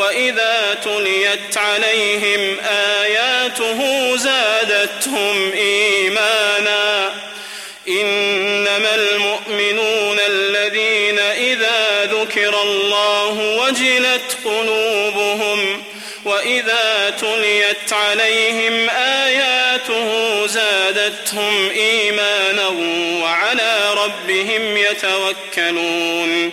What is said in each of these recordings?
وإذا تليت عليهم آياته زادتهم إيمانا. إنما المؤمنون الذين إذا ذكر الله وجلت قلوبهم وإذا تليت عليهم آياته زادتهم إيمانا وعلى ربهم يتوكلون.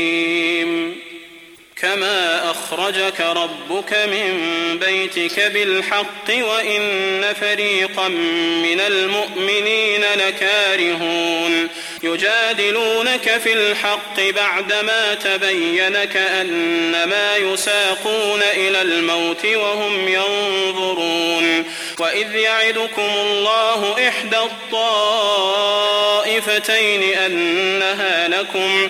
أخرجك ربك من بيتك بالحق وإن فريقا من المؤمنين لكارهون. يجادلونك في الحق بعدما تبين كأنما يساقون إلى الموت وهم ينظرون. وإذ يعدكم الله إحدى الطائفتين أنها لكم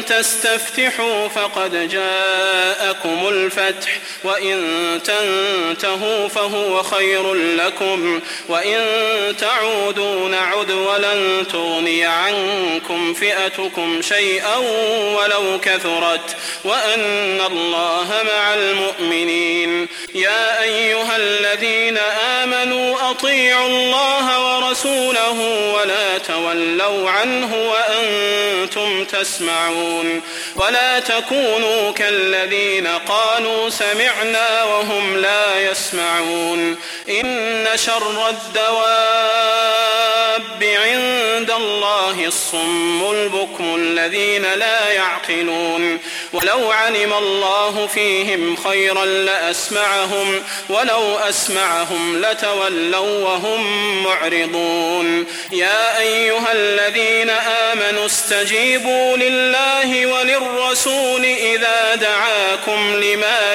تستفتحوا فقد جاءكم الفتح. وإن تنتهوا فهو خير لكم وإن تعودوا نعد ولن تغني عنكم فئتكم شيئا ولو كثرت وأن الله مع المؤمنين. يا أيها الذين آمنوا أطيعوا الله ورسوله ولا تولوا عنه وأنتم تسمعون. ولا تكونوا كالذين قالوا سمعنا وهم لا يسمعون. إن شر الدواب عند الله الصم البكم الذين لا يعقلون. ولو علم الله فيهم خيرا لأسمعهم ولو أسمعهم لتولوا وهم معرضون. يا أيها الذين آمنوا استجيبوا لله وللرسول إذا دعاكم لما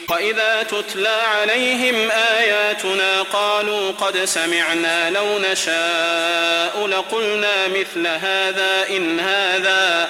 وإذا تتلى عليهم آياتنا قالوا قد سمعنا لو نشاء لقلنا مثل هذا إن هذا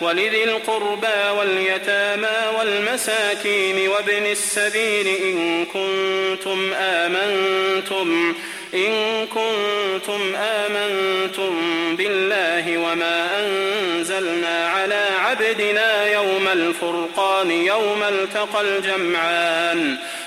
ولذي القربى واليتامى والمساكين وابن السبيل إن كنتم آمنتم إن كنتم آمنتم بالله وما أنزلنا على عبدنا يوم الفرقان يوم التقى الجمعان.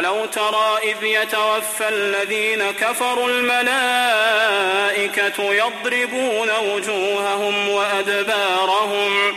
ولو ترى إذ يتوفى الذين كفروا الملائكة يضربون وجوههم وأدبارهم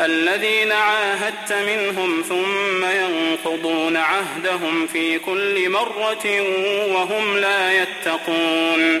الذين عاهدت منهم ثم ينقضون عهدهم في كل مرة وهم لا يتقون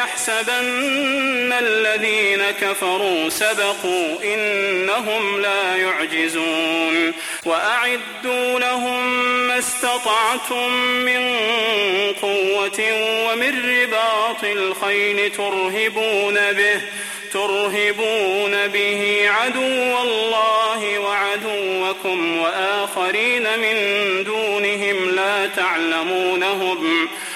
يحسبن الذين كفروا سبقوا إنهم لا يعجزون وأعدوا لهم ما استطعتم من قوة ومن رباط الخيل ترهبون به ترهبون به عدو الله وعدوكم وآخرين من دونهم لا تعلمونهم